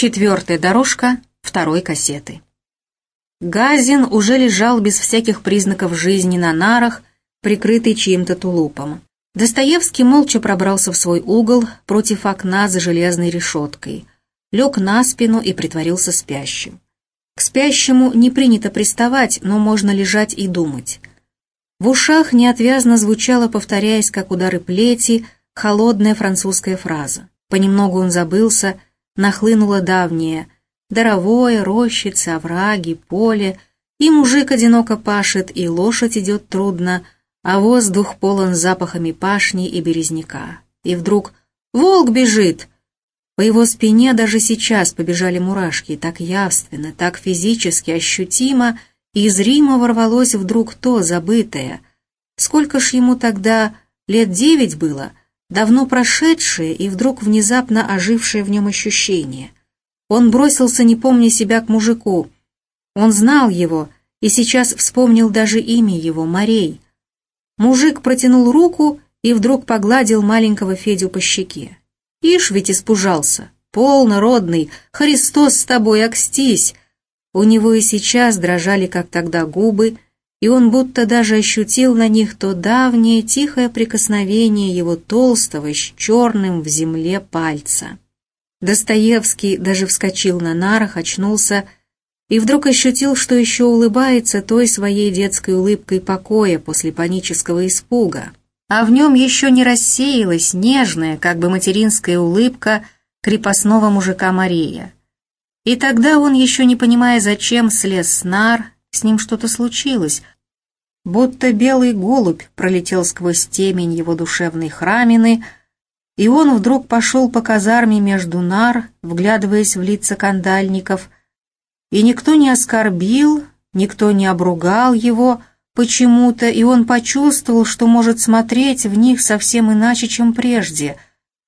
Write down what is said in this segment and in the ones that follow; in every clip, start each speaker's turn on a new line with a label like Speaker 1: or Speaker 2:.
Speaker 1: Четвертая дорожка второй кассеты. Газин уже лежал без всяких признаков жизни на нарах, прикрытый чьим-то тулупом. Достоевский молча пробрался в свой угол против окна за железной решеткой, лег на спину и притворился спящим. К спящему не принято приставать, но можно лежать и думать. В ушах неотвязно звучала, повторяясь, как удары плети, холодная французская фраза. Понемногу он забылся, нахлынуло давнее. Даровое, рощицы, овраги, поле. И мужик одиноко пашет, и лошадь идет трудно, а воздух полон запахами пашни и березняка. И вдруг «Волк бежит!» По его спине даже сейчас побежали мурашки, так явственно, так физически ощутимо, и зримо ворвалось вдруг то забытое. Сколько ж ему тогда лет девять было, давно прошедшее и вдруг внезапно ожившее в нем ощущение. Он бросился, не помня себя, к мужику. Он знал его и сейчас вспомнил даже имя его, Марей. Мужик протянул руку и вдруг погладил маленького Федю по щеке. Ишь ведь испужался. Полно, родный, Христос с тобой, окстись. У него и сейчас дрожали, как тогда, губы, и он будто даже ощутил на них то давнее тихое прикосновение его толстого с черным в земле пальца. Достоевский даже вскочил на нарах, очнулся и вдруг ощутил, что еще улыбается той своей детской улыбкой покоя после панического испуга, а в нем еще не рассеялась нежная, как бы материнская улыбка крепостного мужика Мария. И тогда он, еще не понимая зачем, слез с нар, с ним что-то случилось, будто белый голубь пролетел сквозь темень его душевной храмины, и он вдруг пошел по казарме между нар, вглядываясь в лица кандальников, и никто не оскорбил, никто не обругал его почему-то, и он почувствовал, что может смотреть в них совсем иначе, чем прежде,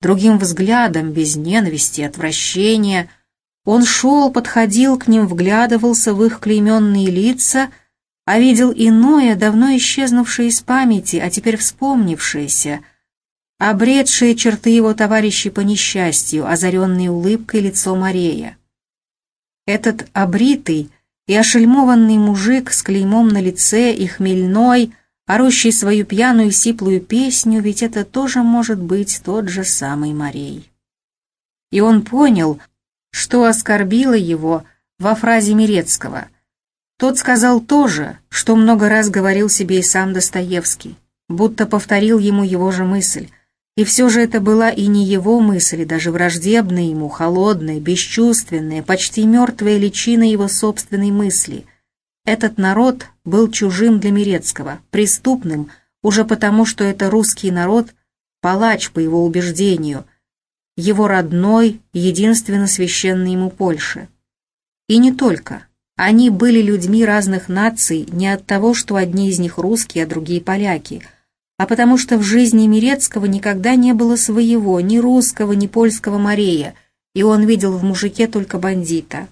Speaker 1: другим взглядом, без ненависти, отвращения — он шел, подходил к ним, вглядывался в их клейменные лица, а видел иное, давно исчезнувшее из памяти, а теперь вспомнившееся, обретшие черты его товарищей по несчастью, озаренные улыбкой лицо Марея. Этот обритый и ошельмованный мужик с клеймом на лице и хмельной, орущий свою пьяную сиплую песню, ведь это тоже может быть тот же самый Марей. И он понял, что оскорбило его во фразе Мирецкого. Тот сказал то же, что много раз говорил себе и сам Достоевский, будто повторил ему его же мысль. И все же это была и не его мысль, даже враждебная ему, холодная, бесчувственная, почти мертвая личина его собственной мысли. Этот народ был чужим для Мирецкого, преступным, уже потому, что это русский народ, палач по его убеждению, его родной, единственно священной ему Польши. И не только. Они были людьми разных наций не от того, что одни из них русские, а другие поляки, а потому что в жизни Мирецкого никогда не было своего, ни русского, ни польского Морея, и он видел в мужике только бандита.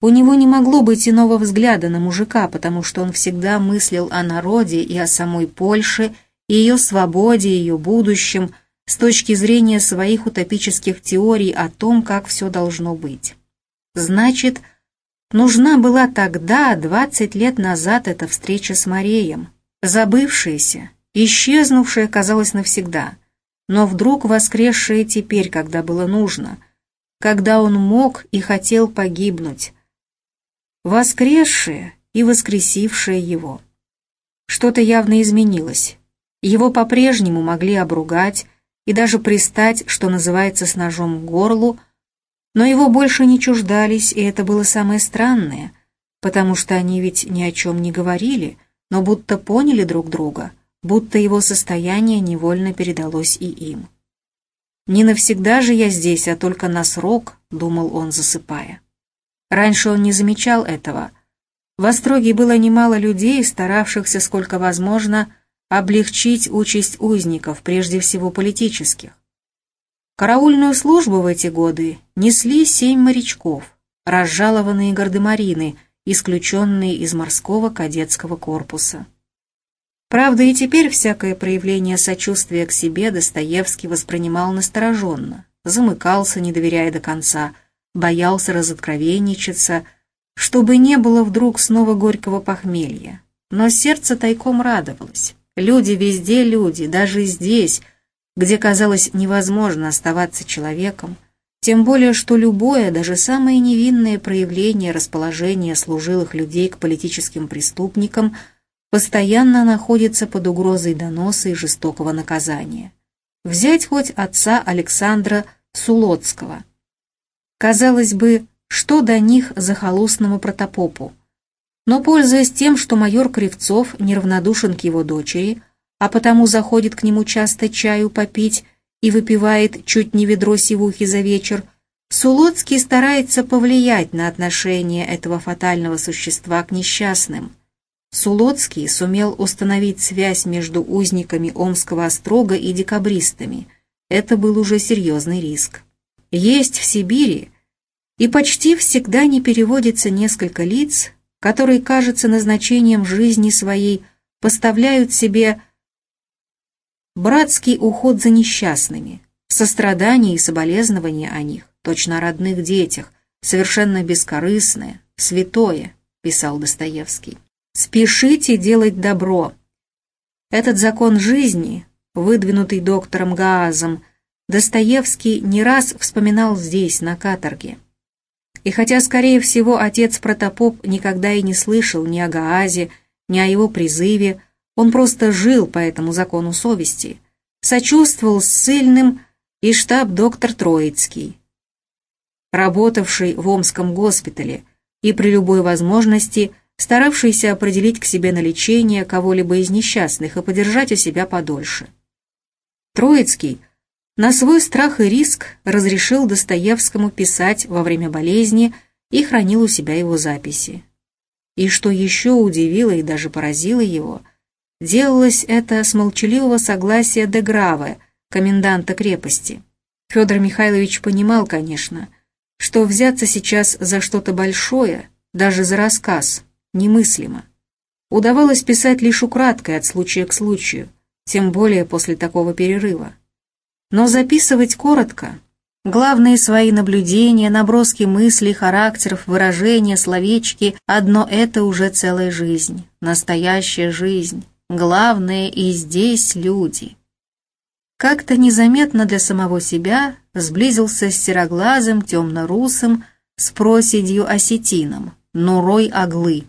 Speaker 1: У него не могло быть иного взгляда на мужика, потому что он всегда мыслил о народе и о самой Польше, и ее свободе, и ее будущем, с точки зрения своих утопических теорий о том, как все должно быть. Значит, нужна была тогда, 20 лет назад, эта встреча с Мареем, забывшаяся, исчезнувшая, казалось, навсегда, но вдруг воскресшая теперь, когда было нужно, когда он мог и хотел погибнуть, воскресшая и воскресившая его. Что-то явно изменилось. Его по-прежнему могли обругать, и даже пристать, что называется, с ножом к горлу, но его больше не чуждались, и это было самое странное, потому что они ведь ни о чем не говорили, но будто поняли друг друга, будто его состояние невольно передалось и им. «Не навсегда же я здесь, а только на срок», — думал он, засыпая. Раньше он не замечал этого. В Остроге было немало людей, старавшихся, сколько возможно, облегчить участь узников, прежде всего политических. Караульную службу в эти годы несли семь морячков, разжалованные гардемарины, исключенные из морского кадетского корпуса. Правда, и теперь всякое проявление сочувствия к себе Достоевский воспринимал настороженно, замыкался, не доверяя до конца, боялся разоткровенничаться, чтобы не было вдруг снова горького похмелья. Но сердце тайком радовалось. Люди везде люди, даже здесь, где казалось невозможно оставаться человеком, тем более, что любое, даже самое невинное проявление расположения служилых людей к политическим преступникам постоянно находится под угрозой доноса и жестокого наказания. Взять хоть отца Александра Сулоцкого. Казалось бы, что до них захолустному протопопу? Но, пользуясь тем, что майор Кривцов неравнодушен к его дочери, а потому заходит к нему часто чаю попить и выпивает чуть не ведро сивухи за вечер, Сулоцкий старается повлиять на отношение этого фатального существа к несчастным. Сулоцкий сумел установить связь между узниками Омского острога и декабристами. Это был уже серьезный риск. Есть в Сибири, и почти всегда не переводится несколько лиц, которые, кажется, назначением жизни своей поставляют себе братский уход за несчастными, сострадание и соболезнование о них, точно о родных детях, совершенно бескорыстное, святое, писал Достоевский. Спешите делать добро. Этот закон жизни, выдвинутый доктором Гаазом, Достоевский не раз вспоминал здесь, на каторге. И хотя, скорее всего, отец Протопоп никогда и не слышал ни о Гаазе, ни о его призыве, он просто жил по этому закону совести, сочувствовал ссыльным и штаб-доктор Троицкий, работавший в Омском госпитале и при любой возможности старавшийся определить к себе на лечение кого-либо из несчастных и подержать у себя подольше. Троицкий на свой страх и риск разрешил Достоевскому писать во время болезни и хранил у себя его записи. И что еще удивило и даже поразило его, Делалось это с молчаливого согласия Деграве, коменданта крепости. Федор Михайлович понимал, конечно, что взяться сейчас за что-то большое, даже за рассказ, немыслимо. Удавалось писать лишь украдкой от случая к случаю, тем более после такого перерыва. Но записывать коротко, главные свои наблюдения, наброски мыслей, характеров, выражения, словечки, одно это уже целая жизнь, настоящая жизнь. Главное и здесь люди. Как-то незаметно для самого себя сблизился с сероглазым, темно-русым, с проседью осетином, Нурой Оглы.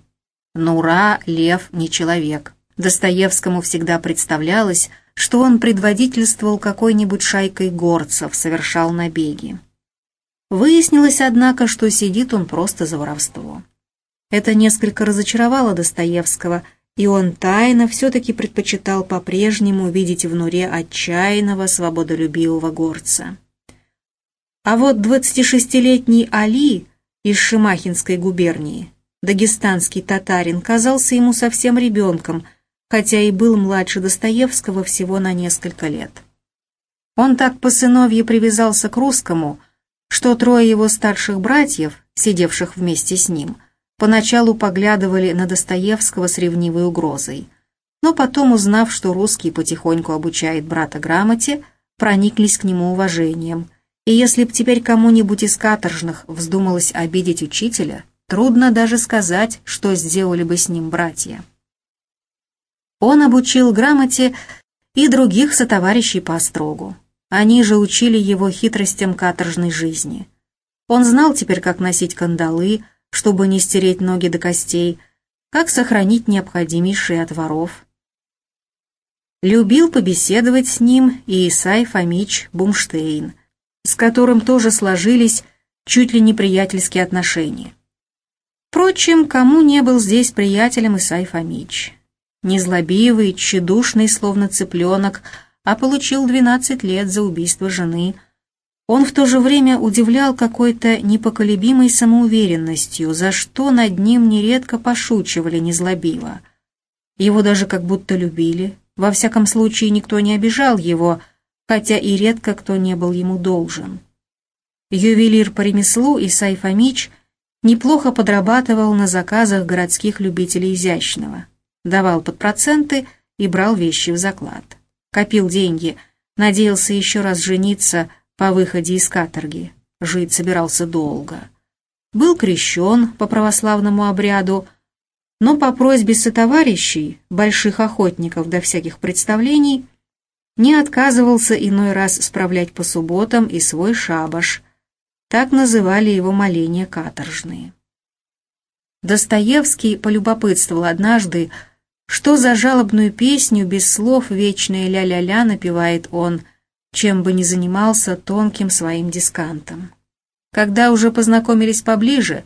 Speaker 1: Нура, лев, не человек. Достоевскому всегда представлялось, что он предводительствовал какой-нибудь шайкой горцев, совершал набеги. Выяснилось, однако, что сидит он просто за воровство. Это несколько разочаровало Достоевского – и он тайно все-таки предпочитал по-прежнему видеть в Нуре отчаянного, свободолюбивого горца. А вот 26-летний Али из Шимахинской губернии, дагестанский татарин, казался ему совсем ребенком, хотя и был младше Достоевского всего на несколько лет. Он так по сыновье привязался к русскому, что трое его старших братьев, сидевших вместе с ним – поначалу поглядывали на Достоевского с ревнивой угрозой, но потом, узнав, что русский потихоньку обучает брата грамоте, прониклись к нему уважением. И если б теперь кому-нибудь из каторжных вздумалось обидеть учителя, трудно даже сказать, что сделали бы с ним братья. Он обучил грамоте и других сотоварищей по острогу. Они же учили его хитростям каторжной жизни. Он знал теперь, как носить кандалы, чтобы не стереть ноги до костей, как сохранить необходимейшие от воров. Любил побеседовать с ним и Исай Фомич Бумштейн, с которым тоже сложились чуть ли не приятельские отношения. Впрочем, кому не был здесь приятелем Исай Фомич? Незлобивый, тщедушный, словно цыпленок, а получил 12 лет за убийство жены – он в то же время удивлял какой-то непоколебимой самоуверенностью, за что над ним нередко пошучивали незлобиво. Его даже как будто любили, во всяком случае никто не обижал его, хотя и редко кто не был ему должен. Ювелир по ремеслу Исай Фомич неплохо подрабатывал на заказах городских любителей изящного, давал под проценты и брал вещи в заклад. Копил деньги, надеялся еще раз жениться – по выходе из каторги. жить собирался долго. Был крещен по православному обряду, но по просьбе сотоварищей, больших охотников до всяких представлений, не отказывался иной раз справлять по субботам и свой шабаш. Так называли его моления каторжные. Достоевский полюбопытствовал однажды, что за жалобную песню без слов вечное ля-ля-ля напевает он, чем бы ни занимался тонким своим дискантом. Когда уже познакомились поближе,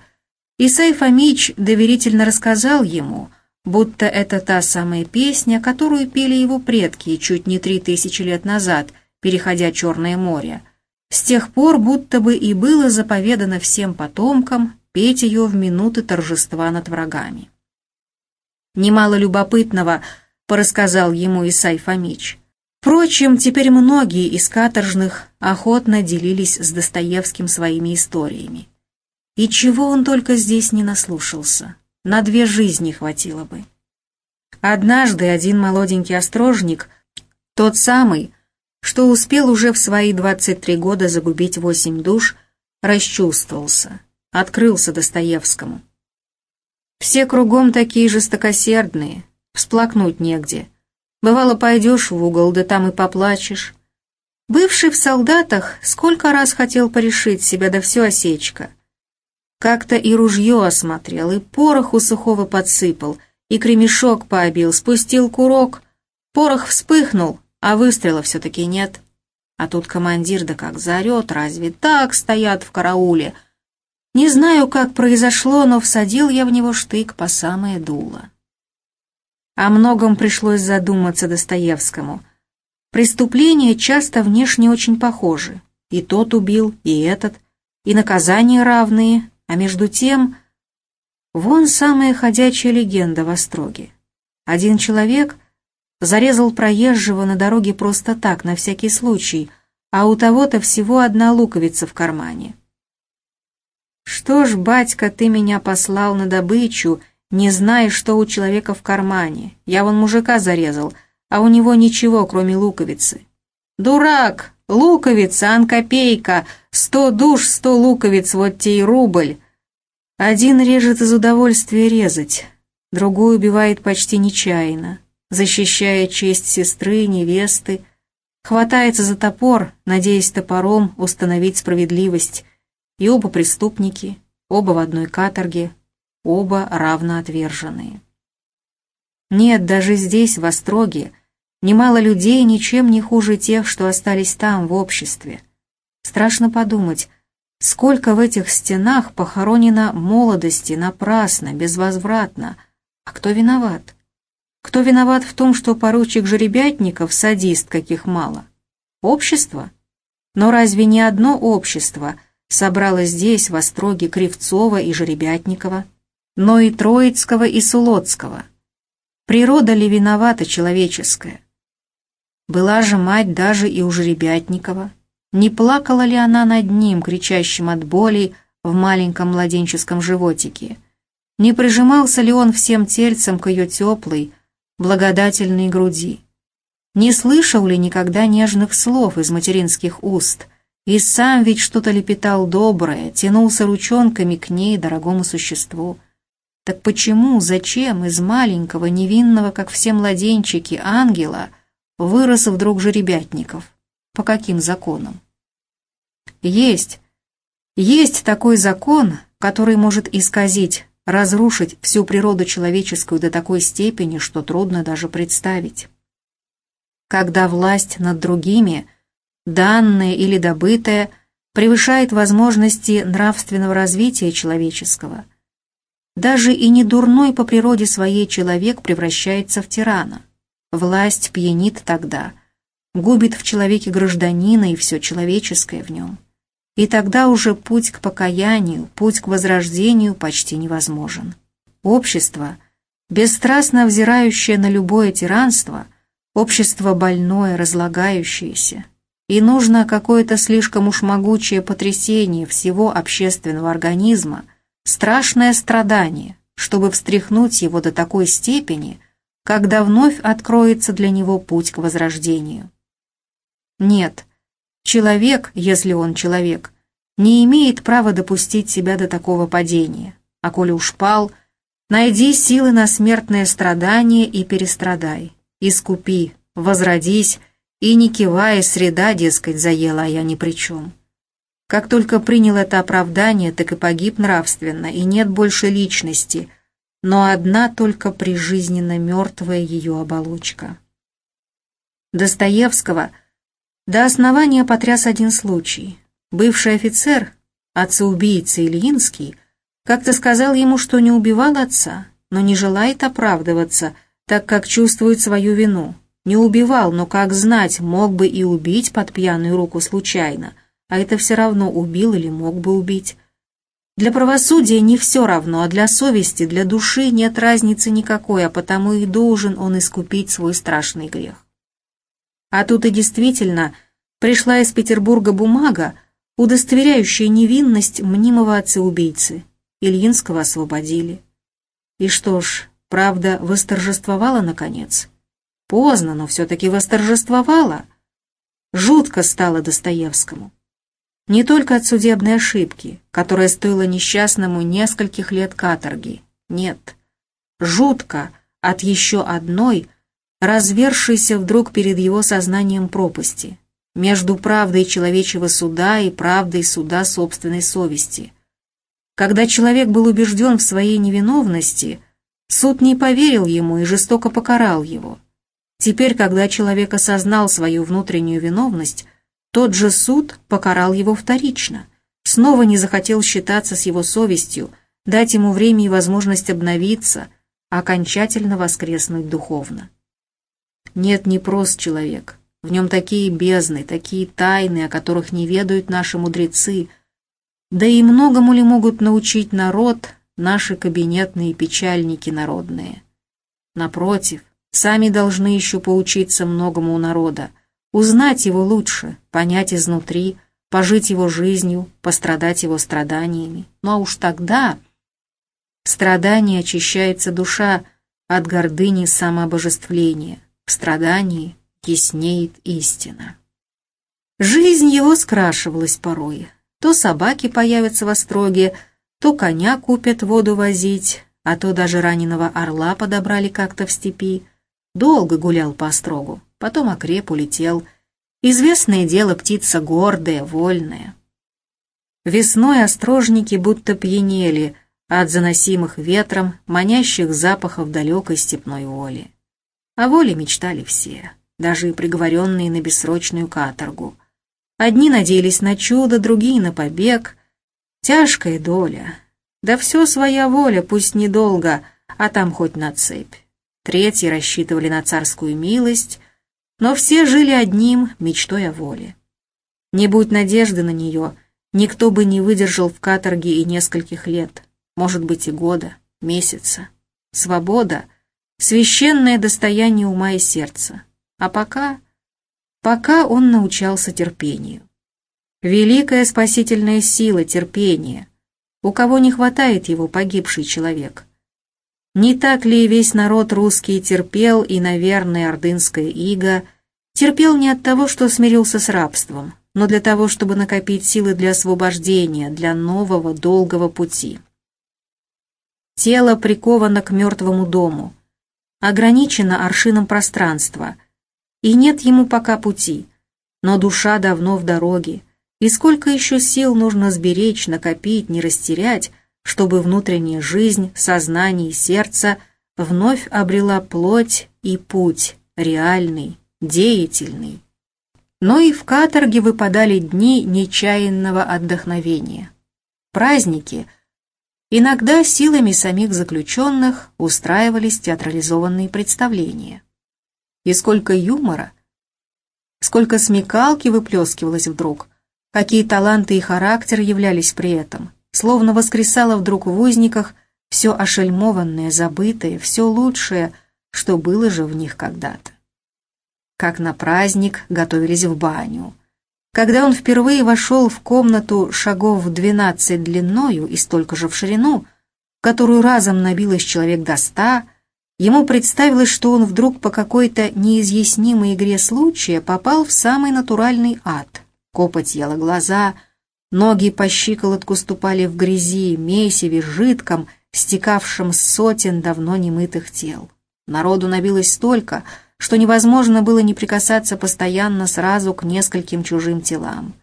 Speaker 1: Исай Фомич доверительно рассказал ему, будто это та самая песня, которую пели его предки чуть не три тысячи лет назад, переходя Черное море. С тех пор будто бы и было заповедано всем потомкам петь ее в минуты торжества над врагами. Немало любопытного порассказал ему Исай Фомич. Впрочем, теперь многие из каторжных охотно делились с Достоевским своими историями. И чего он только здесь не наслушался, на две жизни хватило бы. Однажды один молоденький острожник, тот самый, что успел уже в свои 23 года загубить восемь душ, расчувствовался открылся Достоевскому. Все кругом такие жестокосердные, всплакнуть негде. Бывало, пойдешь в угол, да там и поплачешь. Бывший в солдатах сколько раз хотел порешить себя, да все осечка. Как-то и ружье осмотрел, и пороху сухого подсыпал, и кремешок побил, спустил курок. Порох вспыхнул, а выстрела все-таки нет. А тут командир да как заорет, разве так стоят в карауле — не знаю, как произошло, но всадил я в него штык по самое дуло. О многом пришлось задуматься Достоевскому. Преступления часто внешне очень похожи. И тот убил, и этот, и наказания равные, а между тем... Вон самая ходячая легенда в Остроге. Один человек зарезал проезжего на дороге просто так, на всякий случай, а у того-то всего одна луковица в кармане. «Что ж, батька, ты меня послал на добычу, не зная, что у человека в кармане? Я вон мужика зарезал, а у него ничего, кроме луковицы». «Дурак! Луковица, анкопейка! Сто душ, сто луковиц, вот те и рубль!» Один режет из удовольствия резать, другой убивает почти нечаянно, защищая честь сестры, невесты, хватается за топор, надеясь топором установить справедливость, и оба преступники, оба в одной каторге, оба равно отверженные. Нет, даже здесь, в Остроге, немало людей ничем не хуже тех, что остались там, в обществе. Страшно подумать, сколько в этих стенах похоронено молодости напрасно, безвозвратно. А кто виноват? Кто виноват в том, что поручик Жеребятников садист, каких мало? Общество? Но разве не одно общество собралось здесь, в Остроге, Кривцова и Жеребятникова, но и Троицкого и Сулоцкого. Природа ли виновата человеческая? Была же мать даже и у Жеребятникова. Не плакала ли она над ним, кричащим от боли в маленьком младенческом животике? Не прижимался ли он всем тельцем к ее теплой, благодательной груди? Не слышал ли никогда нежных слов из материнских уст – и сам ведь что-то лепетал доброе, тянулся ручонками к ней, дорогому существу. Так почему, зачем из маленького, невинного, как все младенчики, ангела вырос вдруг жеребятников? По каким законам? Есть, есть такой закон, который может исказить, разрушить всю природу человеческую до такой степени, что трудно даже представить. Когда власть над другими – данное или добытое, превышает возможности нравственного развития человеческого. Даже и не дурной по природе своей человек превращается в тирана. Власть пьянит тогда, губит в человеке гражданина и все человеческое в нем. И тогда уже путь к покаянию, путь к возрождению почти невозможен. Общество, бесстрастно взирающее на любое тиранство, общество больное, разлагающееся, и нужно какое-то слишком уж могучее потрясение всего общественного организма, страшное страдание, чтобы встряхнуть его до такой степени, когда вновь откроется для него путь к возрождению. Нет, человек, если он человек, не имеет права допустить себя до такого падения, а коли уж пал, найди силы на смертное страдание и перестрадай, искупи, возродись, и не кивая, среда, дескать, заела, а я ни при чем. Как только принял это оправдание, так и погиб нравственно, и нет больше личности, но одна только прижизненно мертвая ее оболочка. Достоевского до основания потряс один случай. Бывший офицер, отца-убийца Ильинский, как-то сказал ему, что не убивал отца, но не желает оправдываться, так как чувствует свою вину. Не убивал, но как знать, мог бы и убить под пьяную руку случайно – а это все равно убил или мог бы убить. Для правосудия не все равно, а для совести, для души нет разницы никакой, а потому и должен он искупить свой страшный грех. А тут и действительно пришла из Петербурга бумага, удостоверяющая невинность мнимого отца-убийцы. Ильинского освободили. И что ж, правда восторжествовала наконец? Поздно, но все-таки восторжествовала. Жутко стало Достоевскому. Не только от судебной ошибки, которая стоила несчастному нескольких лет каторги. Нет. Жутко от еще одной, развершейся вдруг перед его сознанием пропасти, между правдой человечего суда и правдой суда собственной совести. Когда человек был убежден в своей невиновности, суд не поверил ему и жестоко покарал его. Теперь, когда человек осознал свою внутреннюю виновность, тот же суд покарал его вторично, снова не захотел считаться с его совестью, дать ему время и возможность обновиться, окончательно воскреснуть духовно. Нет, не прост человек. В нем такие бездны, такие тайны, о которых не ведают наши мудрецы. Да и многому ли могут научить народ наши кабинетные печальники народные? Напротив, сами должны еще поучиться многому у народа, узнать его лучше, понять изнутри, пожить его жизнью, пострадать его страданиями. Ну а уж тогда в страдании очищается душа от гордыни самообожествления, в страдании яснеет истина. Жизнь его скрашивалась порой. То собаки появятся в остроге, то коня купят воду возить, а то даже раненого орла подобрали как-то в степи. Долго гулял по острогу, потом окреп, улетел. Известное дело птица гордая, вольная. Весной острожники будто пьянели от заносимых ветром, манящих запахов далекой степной воли. О воле мечтали все, даже и приговоренные на бессрочную каторгу. Одни надеялись на чудо, другие на побег. Тяжкая доля. Да все своя воля, пусть недолго, а там хоть на цепь. Третьи рассчитывали на царскую милость, но все жили одним, мечтой о воле. Не будь надежды на нее, никто бы не выдержал в каторге и нескольких лет, может быть и года, месяца. Свобода — священное достояние ума и сердца. А пока... пока он научался терпению. Великая спасительная сила терпения. У кого не хватает его погибший человек — не так ли весь народ русский терпел и, наверное, ордынская ига, терпел не от того, что смирился с рабством, но для того, чтобы накопить силы для освобождения, для нового долгого пути. Тело приковано к мертвому дому, ограничено аршином пространства, и нет ему пока пути, но душа давно в дороге, и сколько еще сил нужно сберечь, накопить, не растерять, чтобы внутренняя жизнь, сознание и сердце вновь обрела плоть и путь, реальный, деятельный. Но и в каторге выпадали дни нечаянного отдохновения. Праздники иногда силами самих заключенных устраивались театрализованные представления. И сколько юмора, сколько смекалки выплескивалось вдруг, какие таланты и характер являлись при этом словно воскресало вдруг в узниках все ошельмованное, забытое, все лучшее, что было же в них когда-то. Как на праздник готовились в баню. Когда он впервые вошел в комнату шагов в двенадцать длиною и столько же в ширину, в которую разом набилось человек до ста, ему представилось, что он вдруг по какой-то неизъяснимой игре случая попал в самый натуральный ад. Копоть ела глаза, Ноги по щиколотку ступали в грязи, месиве, жидком, стекавшем с сотен давно немытых тел. Народу набилось столько, что невозможно было не прикасаться постоянно сразу к нескольким чужим телам.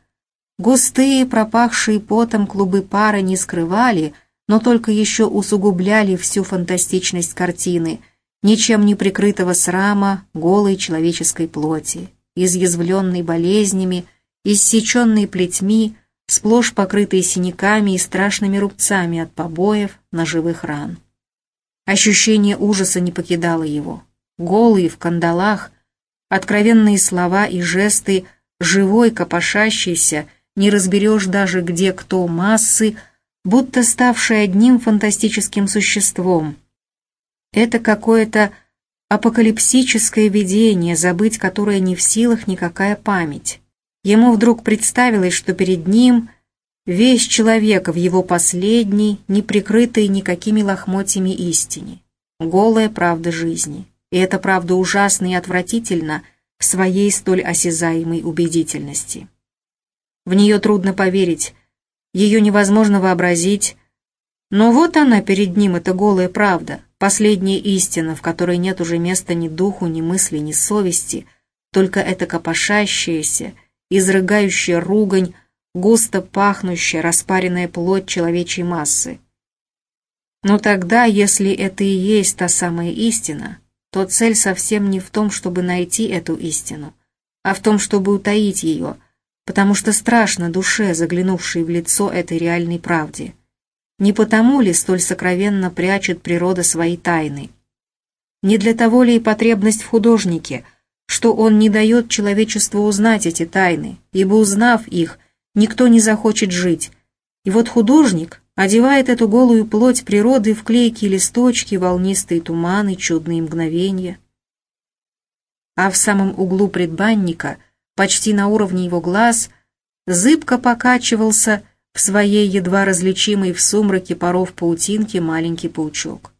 Speaker 1: Густые, пропахшие потом клубы пара не скрывали, но только еще усугубляли всю фантастичность картины, ничем не прикрытого срама голой человеческой плоти, изъязвленной болезнями, иссеченной плетьми, сплошь покрытой синяками и страшными рубцами от побоев, ножевых ран. Ощущение ужаса не покидало его. Голый, в кандалах, откровенные слова и жесты, живой, копошащийся, не разберешь даже где кто массы, будто ставший одним фантастическим существом. Это какое-то апокалипсическое видение, забыть которое не в силах никакая память. Ему вдруг представилось, что перед ним весь человек в его последней, не прикрытой никакими лохмотьями истине. Голая правда жизни. И эта правда ужасна и отвратительна в своей столь осязаемой убедительности. В нее трудно поверить, ее невозможно вообразить, но вот она перед ним, эта голая правда, последняя истина, в которой нет уже места ни духу, ни мысли, ни совести, только эта копошащаяся, изрыгающая ругань, густо пахнущая, распаренная плоть человечьей массы. Но тогда, если это и есть та самая истина, то цель совсем не в том, чтобы найти эту истину, а в том, чтобы утаить ее, потому что страшно душе, заглянувшей в лицо этой реальной правде. Не потому ли столь сокровенно прячет природа свои тайны? Не для того ли и потребность в художнике, что он не дает человечеству узнать эти тайны, ибо узнав их, никто не захочет жить. И вот художник одевает эту голую плоть природы в клейкие листочки, волнистые туманы, чудные мгновения. А в самом углу предбанника, почти на уровне его глаз, зыбко покачивался в своей едва различимой в сумраке паров паутинки маленький паучок.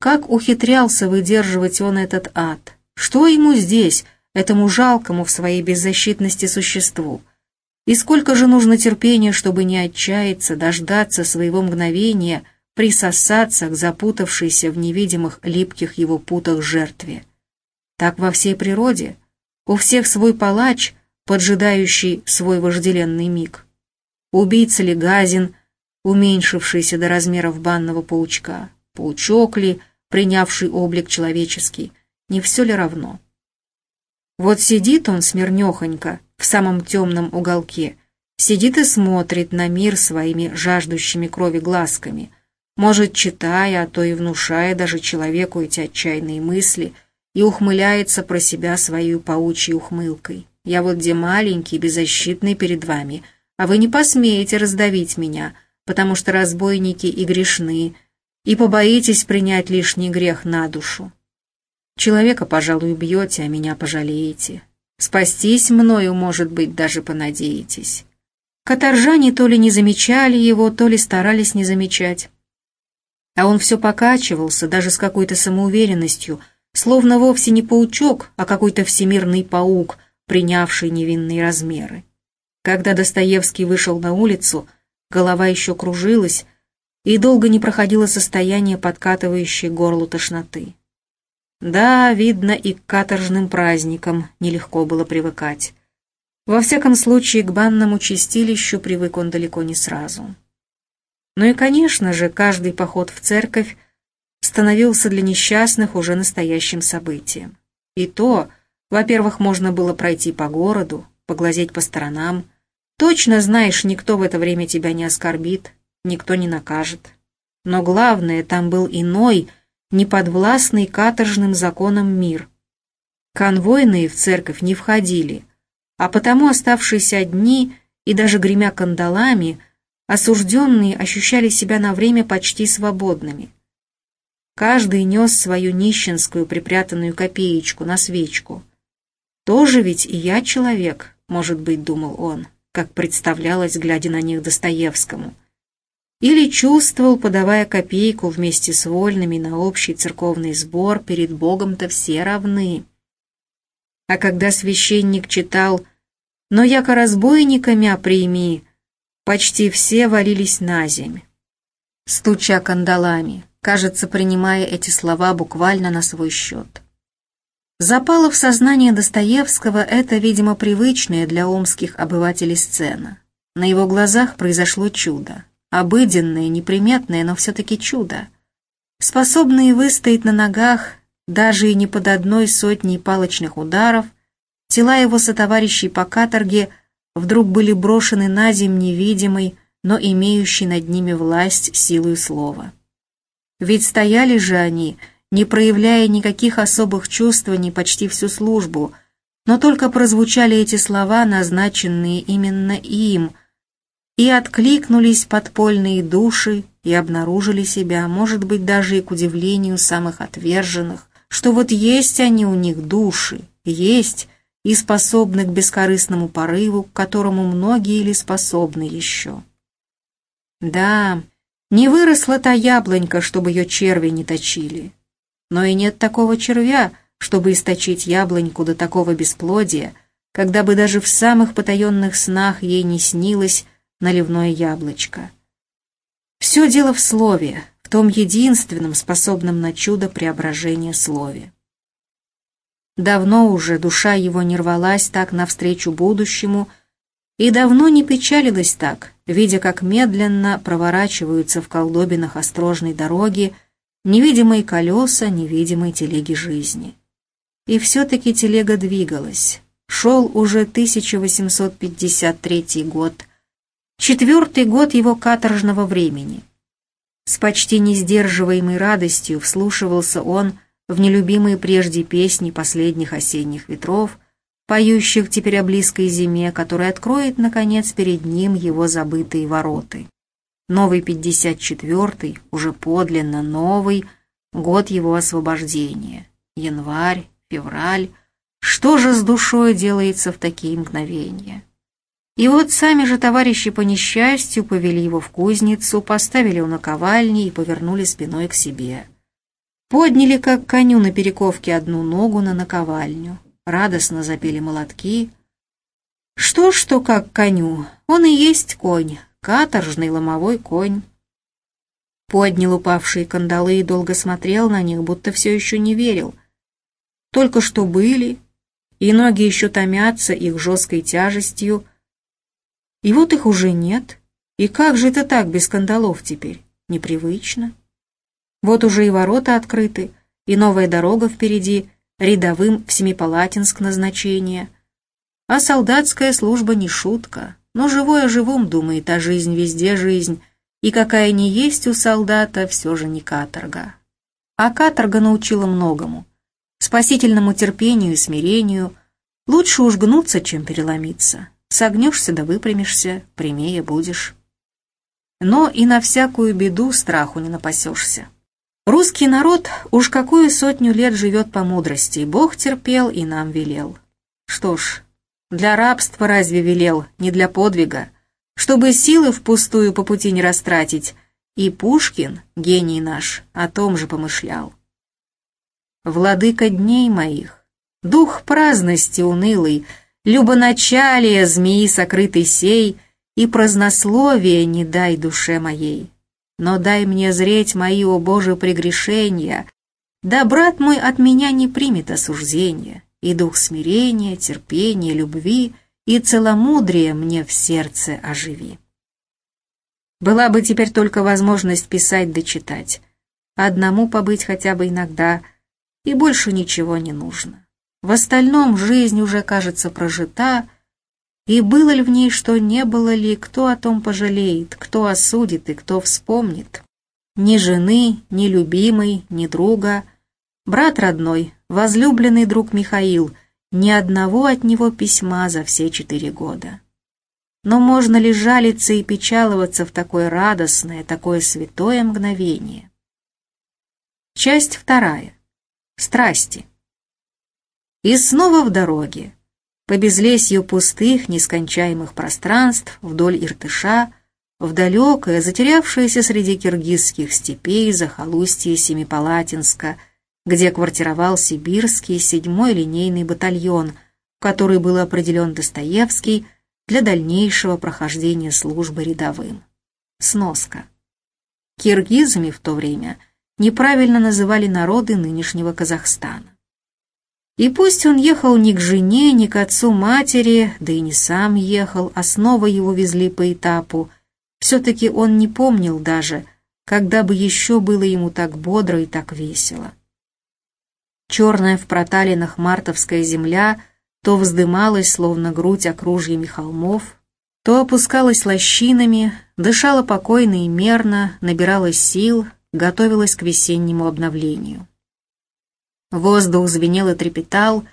Speaker 1: Как ухитрялся выдерживать он этот ад? Что ему здесь, этому жалкому в своей беззащитности существу? И сколько же нужно терпения, чтобы не отчаяться, дождаться своего мгновения, присосаться к запутавшейся в невидимых липких его путах жертве? Так во всей природе. У всех свой палач, поджидающий свой вожделенный миг. Убийца ли Газин, уменьшившийся до размеров банного паучка? Паучок ли, принявший облик человеческий? Не все ли равно. Вот сидит он смирнехонько в самом темном уголке, сидит и смотрит на мир своими жаждущими крови глазками, может, читая, а то и внушая даже человеку эти отчаянные мысли, и ухмыляется про себя своей паучьей ухмылкой. «Я вот где маленький, беззащитный перед вами, а вы не посмеете раздавить меня, потому что разбойники и грешны, и побоитесь принять лишний грех на душу. Человека, пожалуй, убьете, а меня пожалеете. Спастись мною, может быть, даже понадеетесь. Каторжане то ли не замечали его, то ли старались не замечать. А он все покачивался, даже с какой-то самоуверенностью, словно вовсе не паучок, а какой-то всемирный паук, принявший невинные размеры. Когда Достоевский вышел на улицу, голова еще кружилась, и долго не проходило состояние подкатывающей горлу тошноты. Да, видно, и к каторжным праздникам нелегко было привыкать. Во всяком случае, к банному чистилищу привык он далеко не сразу. Ну и, конечно же, каждый поход в церковь становился для несчастных уже настоящим событием. И то, во-первых, можно было пройти по городу, поглазеть по сторонам. Точно знаешь, никто в это время тебя не оскорбит, никто не накажет. Но главное, там был иной, неподвластный каторжным законам мир. Конвойные в церковь не входили, а потому оставшиеся одни и даже гремя кандалами, осужденные ощущали себя на время почти свободными. Каждый нес свою нищенскую припрятанную копеечку на свечку. Тоже ведь и я человек, может быть, думал он, как представлялось, глядя на них Достоевскому – или чувствовал, подавая копейку вместе с вольными на общий церковный сбор, перед Богом-то все равны. А когда священник читал «Но яко разбойника мя прими», Почти все валились на земь, стуча кандалами, кажется, принимая эти слова буквально на свой счет. Запало в сознание Достоевского это, видимо, привычная для омских обывателей сцена. На его глазах произошло чудо. Обыденное, неприметное, но все-таки чудо. Способные выстоять на ногах, даже и не под одной сотней палочных ударов, тела его сотоварищей по каторге вдруг были брошены на земь невидимой, но имеющей над ними власть силой слова. Ведь стояли же они, не проявляя никаких особых чувствований почти всю службу, но только прозвучали эти слова, назначенные именно им, и откликнулись подпольные души и обнаружили себя, может быть, даже и к удивлению самых отверженных, что вот есть они у них души, есть, и способны к бескорыстному порыву, к которому многие ли способны еще. Да, не выросла та яблонька, чтобы ее черви не точили. Но и нет такого червя, чтобы источить яблоньку до такого бесплодия, когда бы даже в самых потаенных снах ей не снилось наливное яблочко. Все дело в слове, в том единственном, способном на чудо преображения слове. Давно уже душа его не рвалась так навстречу будущему и давно не печалилась так, видя, как медленно проворачиваются в колдобинах острожной дороги невидимые колеса невидимой телеги жизни. И все-таки телега двигалась. Шел уже 1853 год, четвертый год его каторжного времени. С почти несдерживаемой радостью вслушивался он в нелюбимые прежде песни последних осенних ветров, поющих теперь о близкой зиме, которая откроет, наконец, перед ним его забытые вороты. Новый 54-й, уже подлинно новый, год его освобождения. Январь, февраль. Что же с душой делается в такие мгновения? И вот сами же товарищи по несчастью повели его в кузницу, поставили у наковальни и повернули спиной к себе. Подняли, как коню на перековке, одну ногу на наковальню. Радостно запели молотки. Что что как коню, он и есть конь, каторжный ломовой конь. Поднял упавшие кандалы и долго смотрел на них, будто все еще не верил. Только что были, и ноги еще томятся их жесткой тяжестью, и вот их уже нет. И как же это так без кандалов теперь? Непривычно. Вот уже и ворота открыты, и новая дорога впереди, рядовым в Семипалатинск назначение. А солдатская служба не шутка, но живой о живом думает, а жизнь везде жизнь, и какая ни есть у солдата, все же не каторга. А каторга научила многому. Спасительному терпению и смирению. Лучше уж гнуться, чем переломиться. Согнешься да выпрямишься, прямее будешь. Но и на всякую беду страху не напасешься. Русский народ уж какую сотню лет живет по мудрости, Бог терпел и нам велел. Что ж, для рабства разве велел, не для подвига, чтобы силы впустую по пути не растратить, и Пушкин, гений наш, о том же помышлял. Владыка дней моих, дух праздности унылый, любоначалие змеи сокрытый сей, и празднословие не дай душе моей но дай мне зреть мои, о Боже, прегрешения, да брат мой от меня не примет осуждения, и дух смирения, терпения, любви и целомудрия мне в сердце оживи. Была бы теперь только возможность писать да читать, одному побыть хотя бы иногда, и больше ничего не нужно. В остальном жизнь уже, кажется, прожита, и было ли в ней, что не было ли, кто о том пожалеет, кто осудит и кто вспомнит? Ни жены, ни любимой, ни друга. Брат родной, возлюбленный друг Михаил, ни одного от него письма за все четыре года. Но можно ли жалиться и печаловаться в такое радостное, такое святое мгновение? Часть вторая. Страсти. И снова в дороге по безлесью пустых, нескончаемых пространств вдоль Иртыша, в далекое, затерявшееся среди киргизских степей захолустье Семипалатинска, где квартировал сибирский седьмой линейный батальон, в который был определен Достоевский, для дальнейшего прохождения службы рядовым. Сноска. Киргизами в то время неправильно называли народы нынешнего Казахстана. И пусть он ехал ни к жене, ни к отцу матери, да и не сам ехал, а снова его везли по этапу, все-таки он не помнил даже, когда бы еще было ему так бодро и так весело. Черная в проталинах мартовская земля то вздымалась, словно грудь окружьями холмов, то опускалась лощинами, дышала покойно и мерно, набиралась сил, готовилась к весеннему обновлению. Воздух звенел и трепетал,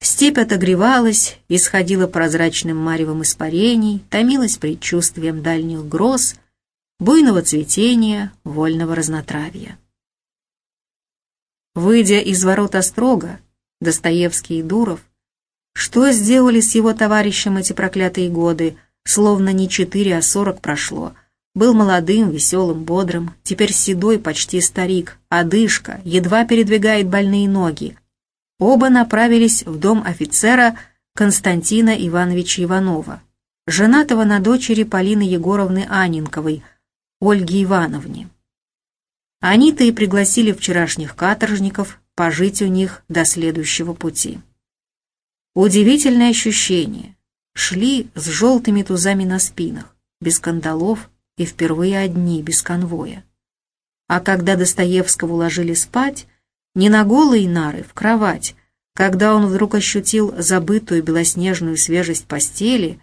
Speaker 1: степь отогревалась, исходила прозрачным маревом испарений, томилась предчувствием дальних гроз, буйного цветения, вольного разнотравья. Выйдя из ворот Острога, Достоевский и Дуров, что сделали с его товарищем эти проклятые годы, словно не четыре, а сорок прошло — был молодым, веселым, бодрым, теперь седой, почти старик, одышка, едва передвигает больные ноги. Оба направились в дом офицера Константина Ивановича Иванова, женатого на дочери Полины Егоровны Анинковой, Ольги Ивановне. Они-то и пригласили вчерашних каторжников пожить у них до следующего пути. Удивительное ощущение. Шли с желтыми тузами на спинах, без кандалов, и впервые одни, без конвоя. А когда Достоевского уложили спать, не на голые нары, в кровать, когда он вдруг ощутил забытую белоснежную свежесть постели,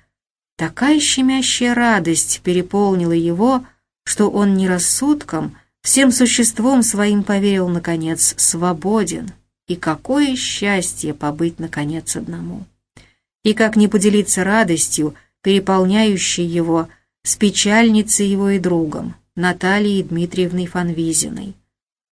Speaker 1: такая щемящая радость переполнила его, что он не рассудком, всем существом своим поверил, наконец, свободен. И какое счастье побыть, наконец, одному. И как не поделиться радостью, переполняющей его, с печальницей его и другом, Натальей Дмитриевной Фанвизиной.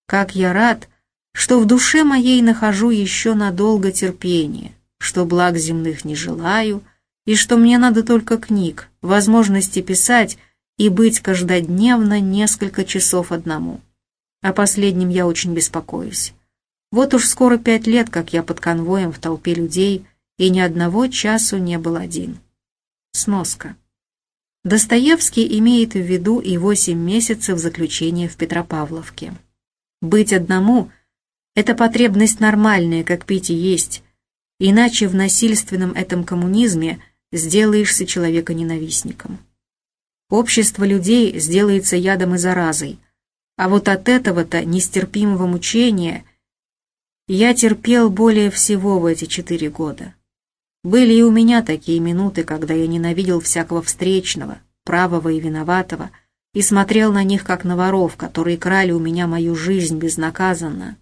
Speaker 1: Как я рад, что в душе моей нахожу еще надолго терпение, что благ земных не желаю, и что мне надо только книг, возможности писать и быть каждодневно несколько часов одному. О последнем я очень беспокоюсь. Вот уж скоро пять лет, как я под конвоем в толпе людей, и ни одного часу не был один. Сноска. Достоевский имеет в виду и восемь месяцев заключения в Петропавловке. Быть одному – это потребность нормальная, как пить и есть, иначе в насильственном этом коммунизме сделаешься человека-ненавистником. Общество людей сделается ядом и заразой, а вот от этого-то нестерпимого мучения я терпел более всего в эти четыре года. Были и у меня такие минуты, когда я ненавидел всякого встречного, правого и виноватого, и смотрел на них, как на воров, которые крали у меня мою жизнь безнаказанно.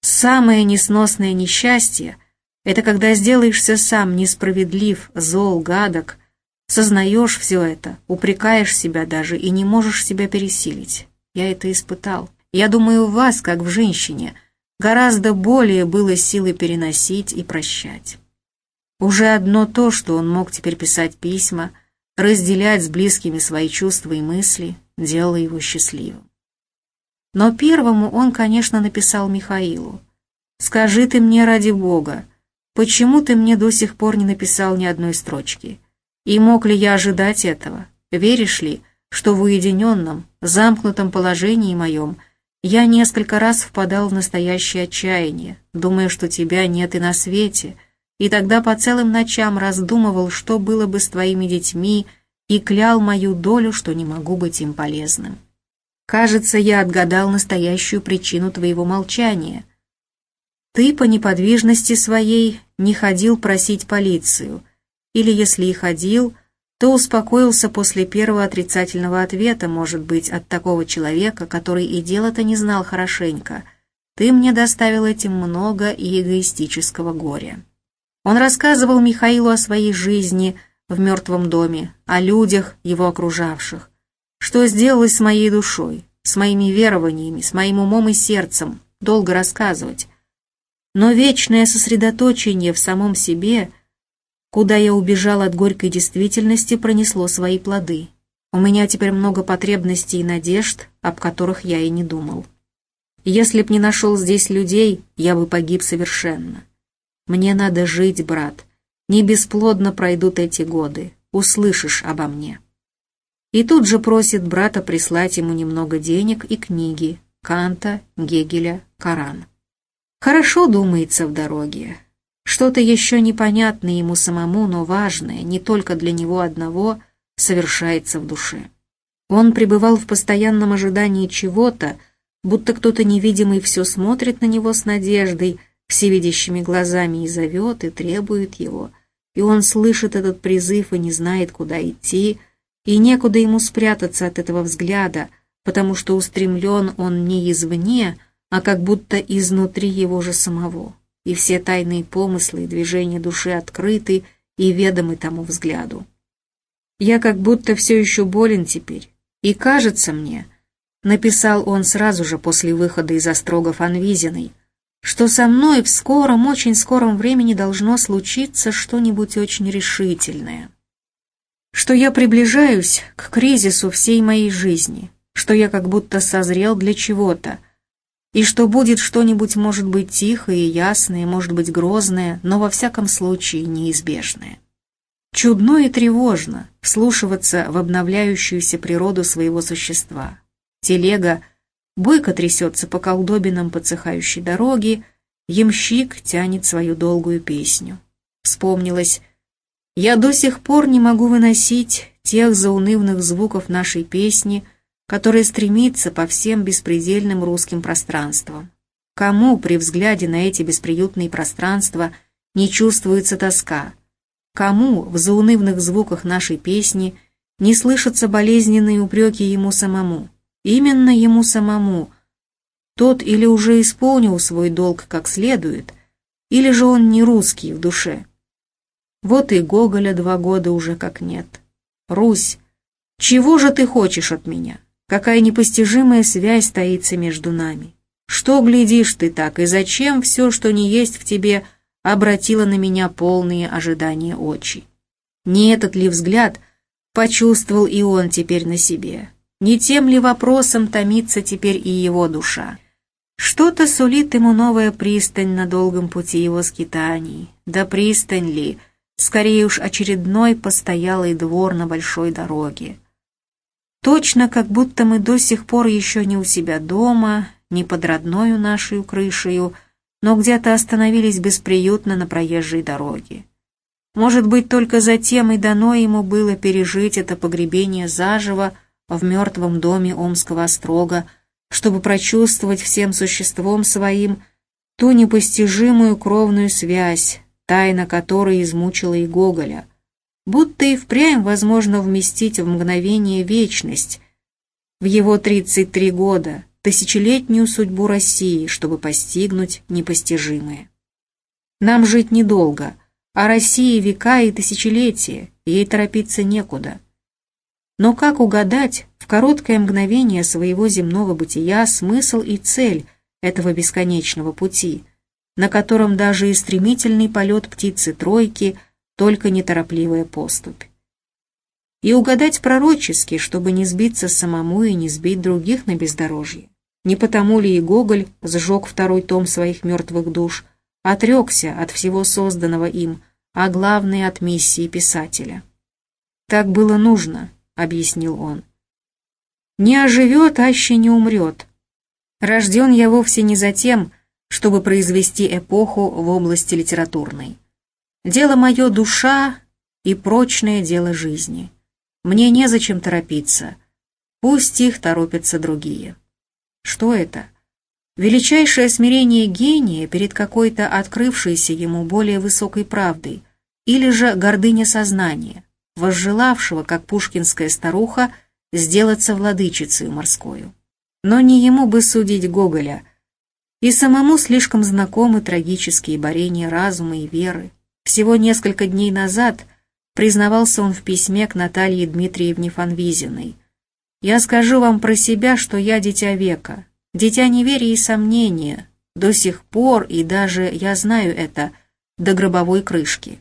Speaker 1: Самое несносное несчастье — это когда сделаешься сам несправедлив, зол, гадок, сознаешь все это, упрекаешь себя даже и не можешь себя пересилить. Я это испытал. Я думаю, у вас, как в женщине, гораздо более было силы переносить и прощать. Уже одно то, что он мог теперь писать письма, разделять с близкими свои чувства и мысли, делало его счастливым. Но первому он, конечно, написал Михаилу. «Скажи ты мне ради Бога, почему ты мне до сих пор не написал ни одной строчки? И мог ли я ожидать этого? Веришь ли, что в уединенном, замкнутом положении моем я несколько раз впадал в настоящее отчаяние, думая, что тебя нет и на свете, — и тогда по целым ночам раздумывал, что было бы с твоими детьми, и клял мою долю, что не могу быть им полезным. Кажется, я отгадал настоящую причину твоего молчания. Ты по неподвижности своей не ходил просить полицию, или если и ходил, то успокоился после первого отрицательного ответа, может быть, от такого человека, который и дело-то не знал хорошенько. Ты мне доставил этим много и эгоистического горя. Он рассказывал Михаилу о своей жизни в мертвом доме, о людях, его окружавших. Что сделалось с моей душой, с моими верованиями, с моим умом и сердцем, долго рассказывать. Но вечное сосредоточение в самом себе, куда я убежал от горькой действительности, пронесло свои плоды. У меня теперь много потребностей и надежд, об которых я и не думал. Если б не нашел здесь людей, я бы погиб совершенно. Мне надо жить, брат. Не бесплодно пройдут эти годы, услышишь обо мне. И тут же просит брата прислать ему немного денег и книги Канта, Гегеля, Коран. Хорошо думается в дороге. Что-то еще непонятное ему самому, но важное, не только для него одного, совершается в душе. Он пребывал в постоянном ожидании чего-то, будто кто-то невидимый все смотрит на него с надеждой, всевидящими глазами и зовет, и требует его, и он слышит этот призыв и не знает, куда идти, и некуда ему спрятаться от этого взгляда, потому что устремлен он не извне, а как будто изнутри его же самого, и все тайные помыслы и движения души открыты и ведомы тому взгляду. Я как будто все еще болен теперь, и кажется мне, написал он сразу же после выхода из острогов Анвизиной, что со мной в скором, очень скором времени должно случиться что-нибудь очень решительное что я приближаюсь к кризису всей моей жизни, что я как будто созрел для чего-то, и что будет что-нибудь, может быть, тихое и ясное, может быть, грозное, но во всяком случае неизбежное. Чудно и тревожно вслушиваться в обновляющуюся природу своего существа. Телега бойко трясется по колдобинам подсыхающей дороги, ямщик тянет свою долгую песню. Вспомнилось я до сих пор не могу выносить тех заунывных звуков нашей песни, которая стремится по всем беспредельным русским пространствам. Кому при взгляде на эти бесприютные пространства не чувствуется тоска? Кому в заунывных звуках нашей песни не слышатся болезненные упреки ему самому? Именно ему самому. Тот или уже исполнил свой долг как следует, или же он не русский в душе. Вот и Гоголя два года уже как нет. Русь, чего же ты хочешь от меня? Какая непостижимая связь таится между нами? Что глядишь ты так, и зачем все, что не есть в тебе, обратило на меня полные ожидания очи? Не этот ли взгляд почувствовал и он теперь на себе? Не тем ли вопросом томится теперь и его душа? Что-то сулит ему новая пристань на долгом пути его скитаний. Да пристань ли, скорее уж очередной постоялый двор на большой дороге. Точно как будто мы до сих пор еще не у себя дома, не под родною нашей крышею, но где-то остановились бесприютно на проезжей дороге. Может быть, только затем и дано ему было пережить это погребение заживо в мертвом доме Омского острога, чтобы прочувствовать всем существом своим ту непостижимую кровную связь, тайна которой измучила и Гоголя, будто и впрямь возможно вместить в мгновение вечность, в его 33 года, тысячелетнюю судьбу России, чтобы постигнуть непостижимое. Нам жить недолго, а России века и тысячелетия, ей торопиться некуда. Но как угадать в короткое мгновение своего земного бытия смысл и цель этого бесконечного пути – на котором даже и стремительный полет птицы-тройки, только неторопливая поступь. И угадать пророчески, чтобы не сбиться самому и не сбить других на бездорожье. Не потому ли и Гоголь сжег второй том своих мертвых душ, отрекся от всего созданного им, а главное от миссии писателя. «Так было нужно», — объяснил он. «Не оживет, аще не умрет. Рожден я вовсе не за тем, чтобы произвести эпоху в области литературной. Дело мое — душа и прочное дело жизни. Мне незачем торопиться. Пусть их торопятся другие. Что это? Величайшее смирение гения перед какой-то открывшейся ему более высокой правдой, или же гордыня сознания, возжелавшего, как пушкинская старуха, сделаться владычицей морскою. Но не ему бы судить Гоголя, и самому слишком знакомы трагические борения разума и веры. Всего несколько дней назад признавался он в письме к Наталье Дмитриевне Фанвизиной. «Я скажу вам про себя, что я дитя века, дитя неверия и сомнения, до сих пор, и даже, я знаю это, до гробовой крышки.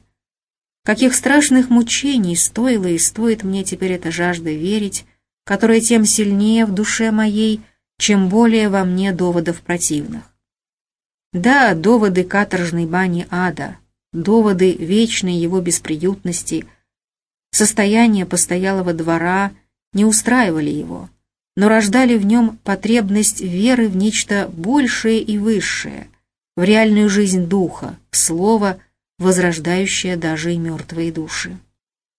Speaker 1: Каких страшных мучений стоило и стоит мне теперь эта жажда верить, которая тем сильнее в душе моей – чем более во мне доводов противных. Да, доводы каторжной бани ада, доводы вечной его бесприютности, состояние постоялого двора не устраивали его, но рождали в нем потребность веры в нечто большее и высшее, в реальную жизнь духа, в слово, возрождающее даже и мертвые души.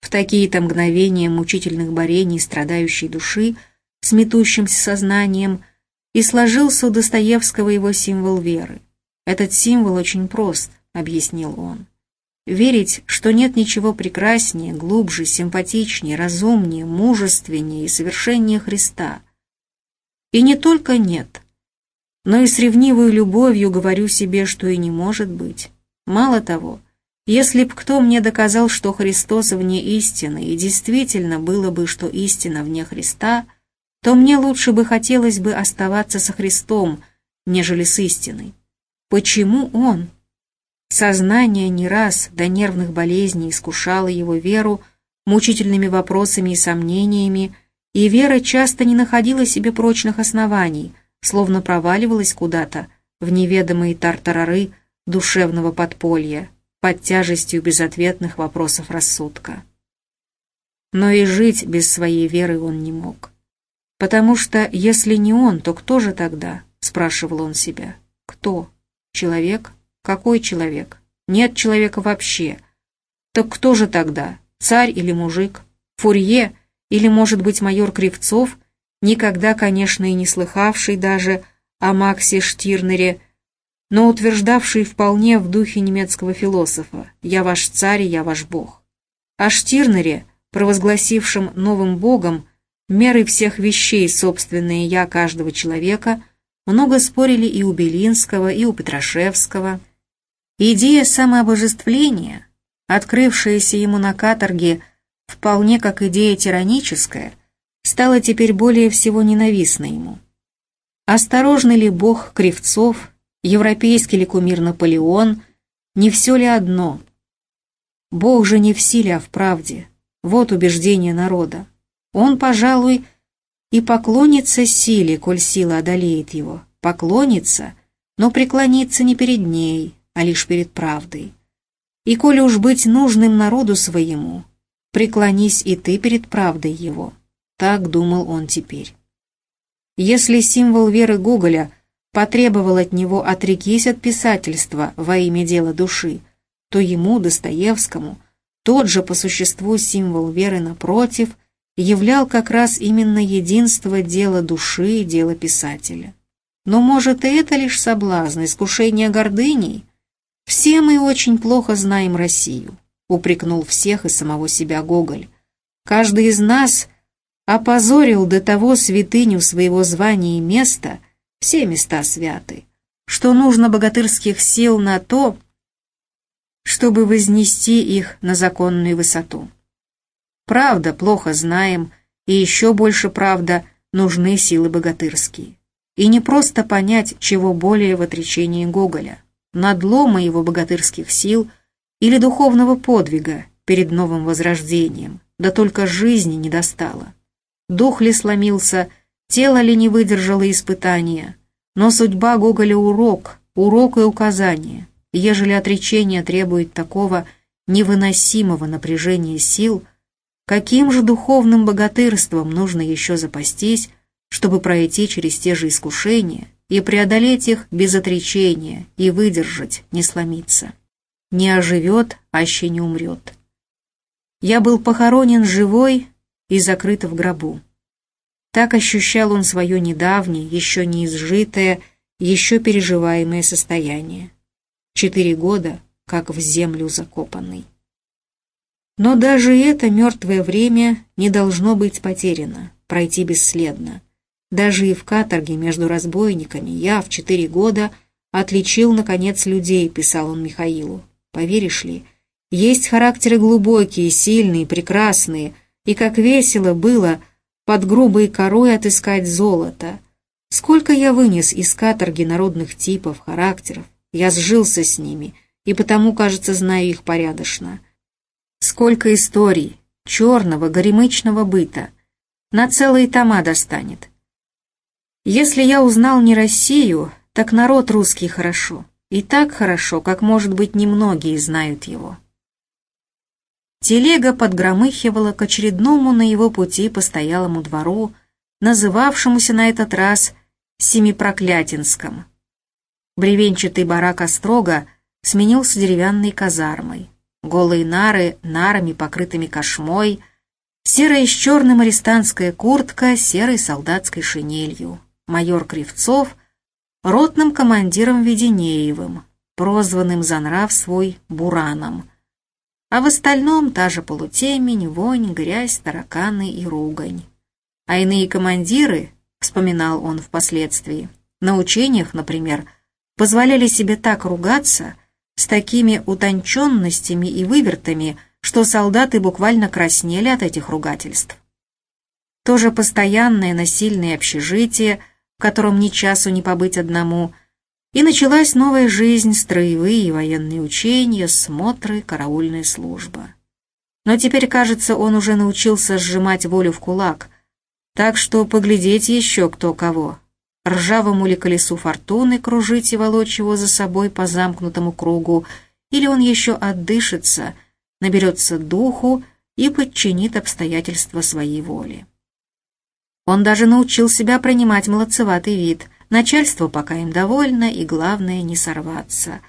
Speaker 1: В такие-то мгновения мучительных борений страдающей души с метущимся сознанием и сложился у Достоевского его символ веры. Этот символ очень прост, объяснил он. Верить, что нет ничего прекраснее, глубже, симпатичнее, разумнее, мужественнее и совершеннее Христа. И не только нет, но и с ревнивой любовью говорю себе, что и не может быть. Мало того, если б кто мне доказал, что Христос вне истины, и действительно было бы, что истина вне Христа, то мне лучше бы хотелось бы оставаться со Христом, нежели с истиной. Почему Он? Сознание не раз до нервных болезней искушало его веру мучительными вопросами и сомнениями, и вера часто не находила себе прочных оснований, словно проваливалась куда-то в неведомые тартарары душевного подполья, под тяжестью безответных вопросов рассудка. Но и жить без своей веры он не мог. Потому что, если не он, то кто же тогда? Спрашивал он себя. Кто? Человек? Какой человек? Нет человека вообще. Так кто же тогда? Царь или мужик? Фурье? Или, может быть, майор Кривцов, никогда, конечно, и не слыхавший даже о Максе Штирнере, но утверждавший вполне в духе немецкого философа «Я ваш царь, я ваш бог». О Штирнере, провозгласившем новым богом меры всех вещей, собственные «я» каждого человека, много спорили и у Белинского, и у Петрашевского. Идея самообожествления, открывшаяся ему на каторге, вполне как идея тираническая, стала теперь более всего ненавистна ему. Осторожный ли бог Кривцов, европейский ли кумир Наполеон, не все ли одно? Бог же не в силе, а в правде. Вот убеждение народа. Он, пожалуй, и поклонится силе, коль сила одолеет его. Поклонится, но преклонится не перед ней, а лишь перед правдой. И коли уж быть нужным народу своему, преклонись и ты перед правдой его. Так думал он теперь. Если символ веры Гоголя потребовал от него отрекись от писательства во имя дела души, то ему, Достоевскому, тот же по существу символ веры напротив, являл как раз именно единство дела души и дела писателя. Но может и это лишь соблазн, искушение гордыней? Все мы очень плохо знаем Россию, упрекнул всех и самого себя Гоголь. Каждый из нас опозорил до того святыню своего звания и места, все места святы, что нужно богатырских сил на то, чтобы вознести их на законную высоту. Правда, плохо знаем, и еще больше правда, нужны силы богатырские. И не просто понять, чего более в отречении Гоголя, надлома его богатырских сил или духовного подвига перед новым возрождением, да только жизни не достало. Дух ли сломился, тело ли не выдержало испытания, но судьба Гоголя урок, урок и указание, ежели отречение требует такого невыносимого напряжения сил, каким же духовным богатырством нужно еще запастись, чтобы пройти через те же искушения и преодолеть их без отречения и выдержать, не сломиться. Не оживет, аще не умрет. Я был похоронен живой и закрыт в гробу. Так ощущал он свое недавнее, еще не изжитое, еще переживаемое состояние. Четыре года, как в землю закопанный. Но даже это мертвое время не должно быть потеряно, пройти бесследно. Даже и в каторге между разбойниками я в четыре года отличил, наконец, людей, писал он Михаилу. Поверишь ли, есть характеры глубокие, сильные, прекрасные, и как весело было под грубой корой отыскать золото. Сколько я вынес из каторги народных типов, характеров, я сжился с ними, и потому, кажется, знаю их порядочно. Сколько историй, черного, горемычного быта. На целые тома достанет. Если я узнал не Россию, так народ русский хорошо. И так хорошо, как, может быть, немногие знают его. Телега подгромыхивала к очередному на его пути постоялому двору, называвшемуся на этот раз Семипроклятинском. Бревенчатый барак Острога сменился деревянной казармой. Голые нары нарами, покрытыми кошмой, серая с черным арестантская куртка серой солдатской шинелью. Майор Кривцов ротным командиром Веденеевым, прозванным за нрав свой Бураном. А в остальном та же полутемень, вонь, грязь, тараканы и ругань. А иные командиры, вспоминал он впоследствии, на учениях, например, позволяли себе так ругаться, с такими утонченностями и вывертами, что солдаты буквально краснели от этих ругательств. Тоже постоянное насильное общежитие, в котором ни часу не побыть одному, и началась новая жизнь, строевые и военные учения, смотры, караульная служба. Но теперь, кажется, он уже научился сжимать волю в кулак, так что поглядеть еще кто кого, ржавому ли колесу фортуны кружить и волочь его за собой по замкнутому кругу, или он еще отдышится, наберется духу и подчинит обстоятельства своей воли. Он даже научил себя принимать молодцеватый вид, начальство пока им довольно, и главное не сорваться.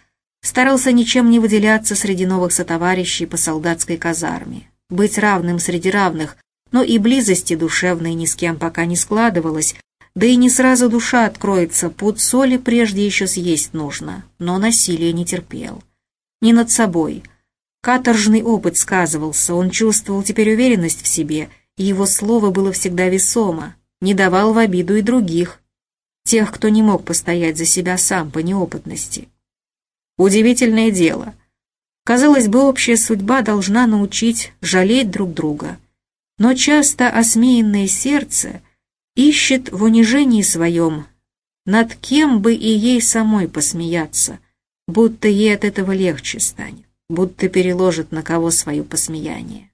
Speaker 1: Старался ничем не выделяться среди новых сотоварищей по солдатской казарме, быть равным среди равных, но и близости душевной ни с кем пока не складывалось, да и не сразу душа откроется, пуд соли прежде еще съесть нужно, но насилия не терпел. Не над собой. Каторжный опыт сказывался, он чувствовал теперь уверенность в себе, и его слово было всегда весомо, не давал в обиду и других, тех, кто не мог постоять за себя сам по неопытности. Удивительное дело. Казалось бы, общая судьба должна научить жалеть друг друга, но часто осмеянное сердце — ищет в унижении своем, над кем бы и ей самой посмеяться, будто ей от этого легче станет, будто переложит на кого свое посмеяние.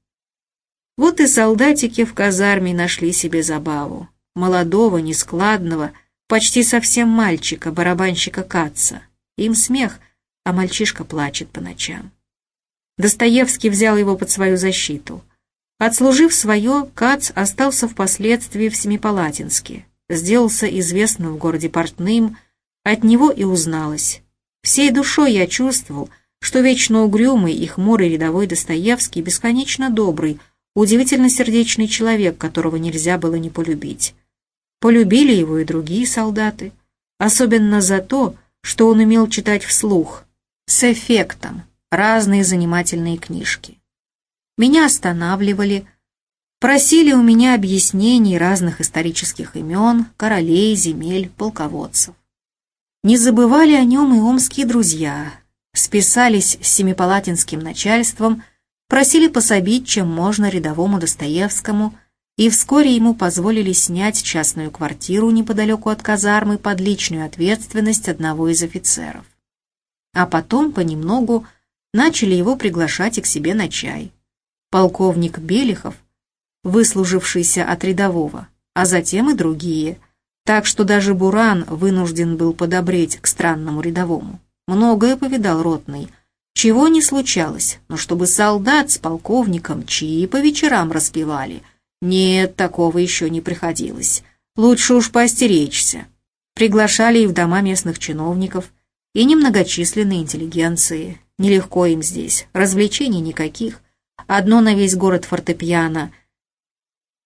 Speaker 1: Вот и солдатики в казарме нашли себе забаву. Молодого, нескладного, почти совсем мальчика, барабанщика Каца. Им смех, а мальчишка плачет по ночам. Достоевский взял его под свою защиту — Отслужив свое, Кац остался впоследствии в Семипалатинске, сделался известным в городе портным, от него и узналось. Всей душой я чувствовал, что вечно угрюмый и хмурый рядовой Достоевский бесконечно добрый, удивительно сердечный человек, которого нельзя было не полюбить. Полюбили его и другие солдаты, особенно за то, что он умел читать вслух, с эффектом, разные занимательные книжки. Меня останавливали, просили у меня объяснений разных исторических имен, королей, земель, полководцев. Не забывали о нем и омские друзья, списались с семипалатинским начальством, просили пособить, чем можно рядовому Достоевскому, и вскоре ему позволили снять частную квартиру неподалеку от казармы под личную ответственность одного из офицеров. А потом понемногу начали его приглашать и к себе на чай полковник Белихов, выслужившийся от рядового, а затем и другие, так что даже Буран вынужден был подобреть к странному рядовому. Многое повидал ротный, чего не случалось, но чтобы солдат с полковником чьи по вечерам распевали, нет, такого еще не приходилось. Лучше уж поостеречься. Приглашали и в дома местных чиновников, и немногочисленной интеллигенции. Нелегко им здесь, развлечений никаких, одно на весь город фортепиано,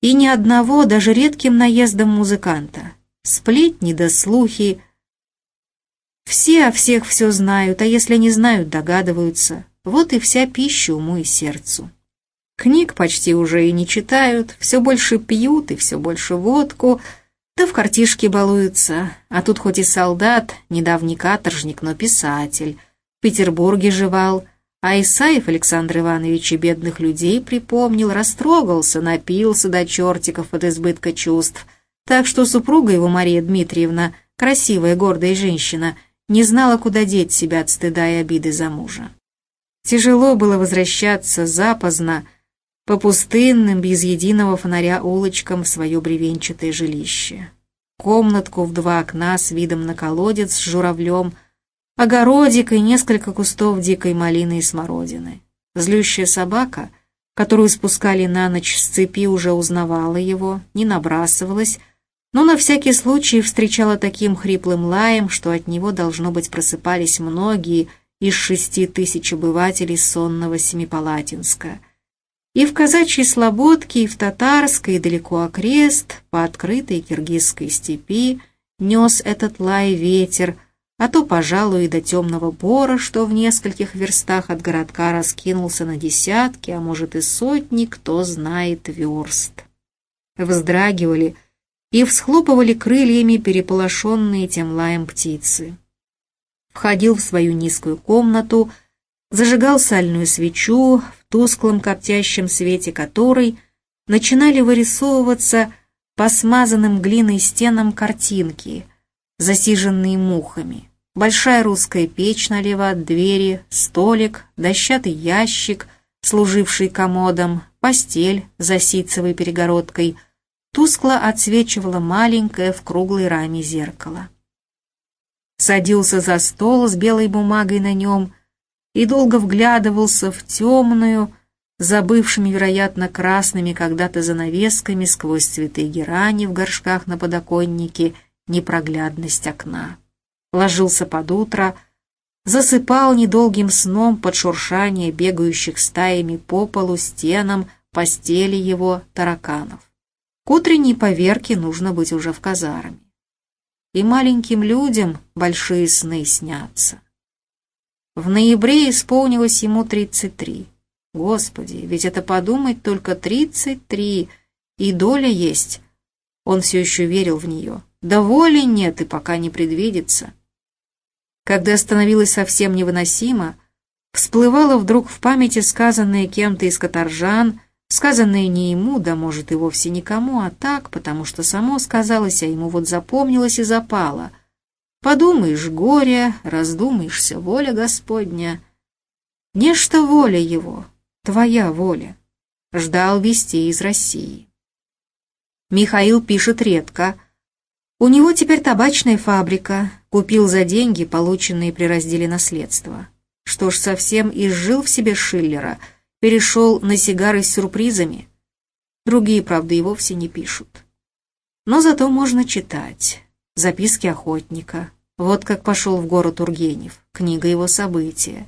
Speaker 1: и ни одного, даже редким наездом музыканта. Сплетни да слухи. Все о всех все знают, а если не знают, догадываются. Вот и вся пища уму и сердцу. Книг почти уже и не читают, все больше пьют и все больше водку, да в картишки балуются. А тут хоть и солдат, недавний каторжник, но писатель. В Петербурге жевал, а Исаев Александр Иванович и бедных людей припомнил, растрогался, напился до чертиков от избытка чувств. Так что супруга его, Мария Дмитриевна, красивая, гордая женщина, не знала, куда деть себя от стыда и обиды за мужа. Тяжело было возвращаться запоздно, по пустынным, без единого фонаря улочкам в свое бревенчатое жилище. Комнатку в два окна с видом на колодец с журавлем – огородик и несколько кустов дикой малины и смородины. Злющая собака, которую спускали на ночь с цепи, уже узнавала его, не набрасывалась, но на всякий случай встречала таким хриплым лаем, что от него, должно быть, просыпались многие из шести тысяч обывателей сонного Семипалатинска. И в казачьей слободке, и в татарской, и далеко окрест, по открытой киргизской степи, нес этот лай ветер, а то, пожалуй, и до темного бора, что в нескольких верстах от городка раскинулся на десятки, а может и сотни, кто знает верст. Вздрагивали и всхлопывали крыльями переполошенные тем лаем птицы. Входил в свою низкую комнату, зажигал сальную свечу, тусклом коптящем свете которой начинали вырисовываться по смазанным глиной стенам картинки, засиженные мухами. Большая русская печь налево от двери, столик, дощатый ящик, служивший комодом, постель за ситцевой перегородкой, тускло отсвечивало маленькое в круглой раме зеркало. Садился за стол с белой бумагой на нем и долго вглядывался в темную, забывшими, вероятно, красными когда-то занавесками сквозь цветы герани в горшках на подоконнике непроглядность окна. Ложился под утро, засыпал недолгим сном под шуршание бегающих стаями по полу, стенам, постели его тараканов. К утренней поверке нужно быть уже в казарме. И маленьким людям большие сны снятся. В ноябре исполнилось ему 33. Господи, ведь это подумать только 33, и доля есть. Он все еще верил в нее. Да воли нет и пока не предвидится. Когда становилось совсем невыносимо, всплывало вдруг в памяти сказанное кем-то из каторжан, сказанное не ему, да может и вовсе никому, а так, потому что само сказалось, а ему вот запомнилось и запало — Подумаешь, горе, раздумаешься, воля Господня. Нечто воля его, твоя воля. Ждал вести из России. Михаил пишет редко. У него теперь табачная фабрика, купил за деньги, полученные при разделе наследства. Что ж, совсем изжил в себе Шиллера, перешел на сигары с сюрпризами. Другие, правда, и вовсе не пишут. Но зато можно читать записки охотника. Вот как пошел в город Тургенев, книга его события.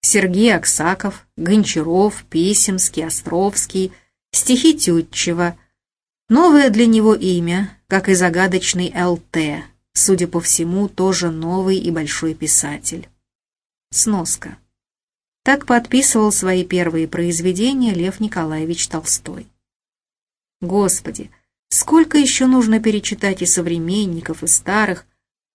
Speaker 1: Сергей Аксаков, Гончаров, Писемский, Островский, стихи Тютчева. Новое для него имя, как и загадочный ЛТ, судя по всему, тоже новый и большой писатель. Сноска. Так подписывал свои первые произведения Лев Николаевич Толстой. Господи, Сколько еще нужно перечитать и современников, и старых?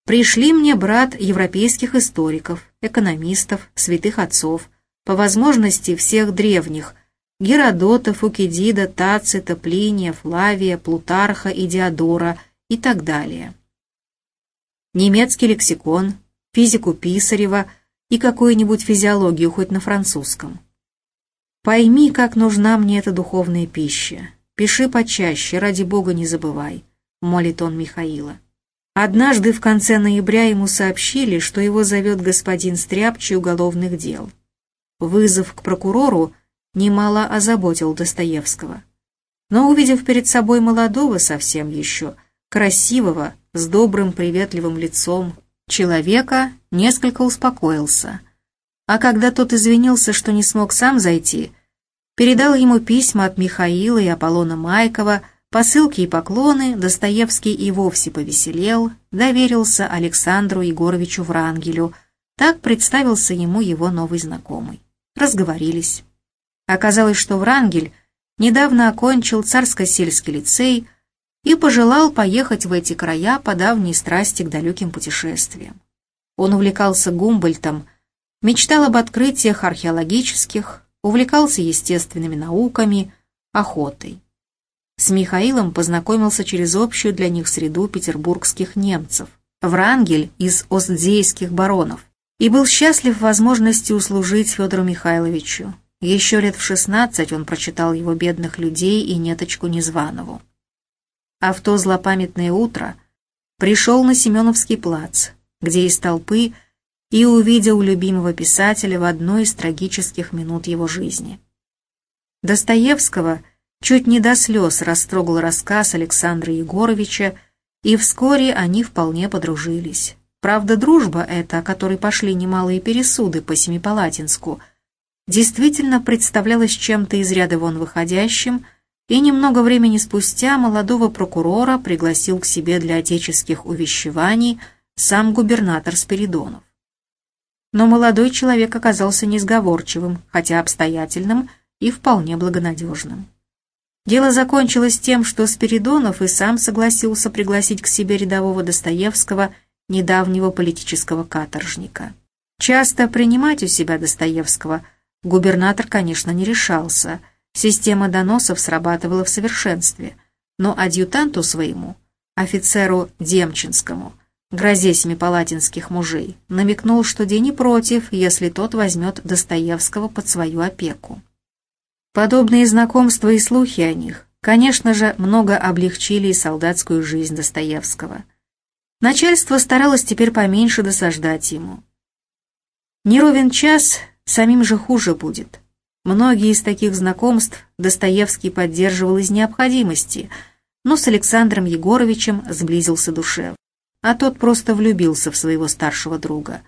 Speaker 1: Пришли мне, брат, европейских историков, экономистов, святых отцов, по возможности всех древних, Геродота, Фукидида, Тацита, Плиния, Флавия, Плутарха и Диодора и так далее. Немецкий лексикон, физику Писарева и какую-нибудь физиологию хоть на французском. Пойми, как нужна мне эта духовная пища. Пиши почаще, ради Бога не забывай», — молит он Михаила. Однажды в конце ноября ему сообщили, что его зовет господин Стряпчий уголовных дел. Вызов к прокурору немало озаботил Достоевского. Но увидев перед собой молодого совсем еще, красивого, с добрым приветливым лицом, человека, несколько успокоился. А когда тот извинился, что не смог сам зайти, передал ему письма от Михаила и Аполлона Майкова, посылки и поклоны, Достоевский и вовсе повеселел, доверился Александру Егоровичу Врангелю, так представился ему его новый знакомый. Разговорились. Оказалось, что Врангель недавно окончил царско-сельский лицей и пожелал поехать в эти края по давней страсти к далеким путешествиям. Он увлекался Гумбольтом, мечтал об открытиях археологических, увлекался естественными науками, охотой. С Михаилом познакомился через общую для них среду петербургских немцев, Врангель из остзейских баронов, и был счастлив возможности услужить Федору Михайловичу. Еще лет в шестнадцать он прочитал его «Бедных людей» и «Неточку Незванову». А в то злопамятное утро пришел на Семеновский плац, где из толпы и увидел любимого писателя в одной из трагических минут его жизни. Достоевского чуть не до слез растрогал рассказ Александра Егоровича, и вскоре они вполне подружились. Правда, дружба эта, о которой пошли немалые пересуды по Семипалатинску, действительно представлялась чем-то из ряда вон выходящим, и немного времени спустя молодого прокурора пригласил к себе для отеческих увещеваний сам губернатор Спиридонов. Но молодой человек оказался несговорчивым, хотя обстоятельным и вполне благонадежным. Дело закончилось тем, что Спиридонов и сам согласился пригласить к себе рядового Достоевского, недавнего политического каторжника. Часто принимать у себя Достоевского губернатор, конечно, не решался – Система доносов срабатывала в совершенстве, но адъютанту своему, офицеру Демчинскому, грозе семипалатинских мужей, намекнул, что день не против, если тот возьмет Достоевского под свою опеку. Подобные знакомства и слухи о них, конечно же, много облегчили и солдатскую жизнь Достоевского. Начальство старалось теперь поменьше досаждать ему. Не ровен час, самим же хуже будет. Многие из таких знакомств Достоевский поддерживал из необходимости, но с Александром Егоровичем сблизился душевно. А тот просто влюбился в своего старшего друга.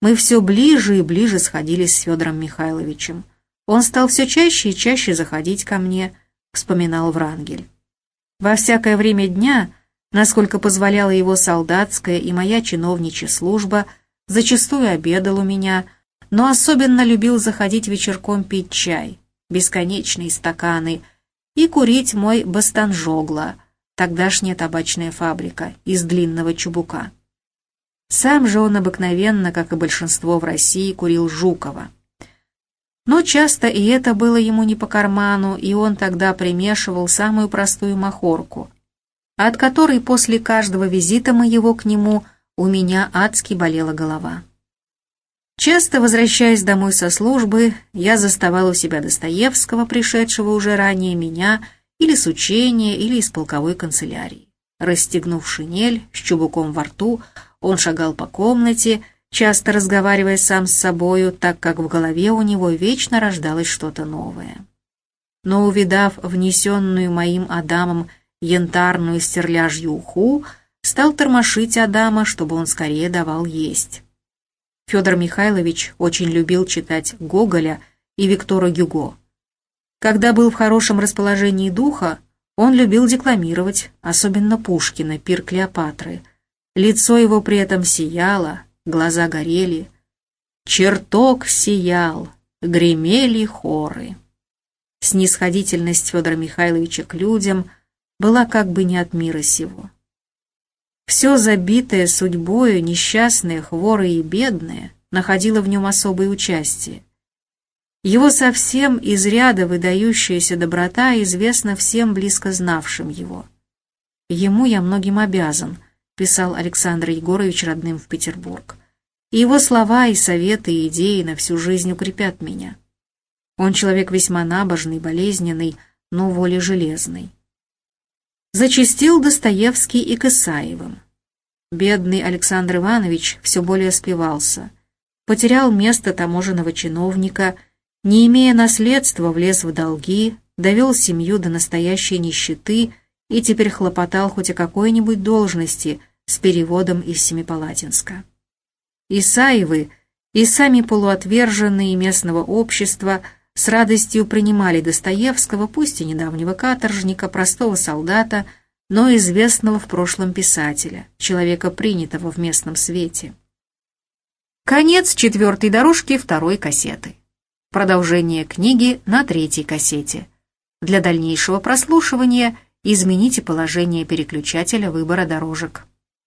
Speaker 1: Мы все ближе и ближе сходились с Федором Михайловичем. Он стал все чаще и чаще заходить ко мне, вспоминал Врангель. Во всякое время дня, насколько позволяла его солдатская и моя чиновничья служба, зачастую обедал у меня – но особенно любил заходить вечерком пить чай, бесконечные стаканы, и курить мой бастанжогла, тогдашняя табачная фабрика, из длинного чубука. Сам же он обыкновенно, как и большинство в России, курил Жукова. Но часто и это было ему не по карману, и он тогда примешивал самую простую махорку, от которой после каждого визита моего к нему у меня адски болела голова. Часто, возвращаясь домой со службы, я заставал у себя Достоевского, пришедшего уже ранее меня, или с учения, или из полковой канцелярии. Расстегнув шинель, с чубуком во рту, он шагал по комнате, часто разговаривая сам с собою, так как в голове у него вечно рождалось что-то новое. Но увидав внесенную моим Адамом янтарную стерляжью уху, стал тормошить Адама, чтобы он скорее давал есть. Федор Михайлович очень любил читать Гоголя и Виктора Гюго. Когда был в хорошем расположении духа, он любил декламировать, особенно Пушкина, пир Клеопатры. Лицо его при этом сияло, глаза горели. Чертог сиял, гремели хоры. Снисходительность Федора Михайловича к людям была как бы не от мира сего. Все забитое судьбою, несчастное, хворое и бедное находило в нем особое участие. Его совсем из ряда выдающаяся доброта известна всем близко знавшим его. «Ему я многим обязан», — писал Александр Егорович родным в Петербург. «И его слова и советы и идеи на всю жизнь укрепят меня. Он человек весьма набожный, болезненный, но воли железный. Зачастил Достоевский и к Исаевым. Бедный Александр Иванович все более спивался. Потерял место таможенного чиновника, не имея наследства, влез в долги, довел семью до настоящей нищеты и теперь хлопотал хоть о какой-нибудь должности с переводом из Семипалатинска. Исаевы и сами полуотверженные местного общества – с радостью принимали Достоевского, пусть и недавнего каторжника, простого солдата, но известного в прошлом писателя, человека принятого в местном свете. Конец четвертой дорожки второй кассеты. Продолжение книги на третьей кассете. Для дальнейшего прослушивания измените положение переключателя выбора дорожек.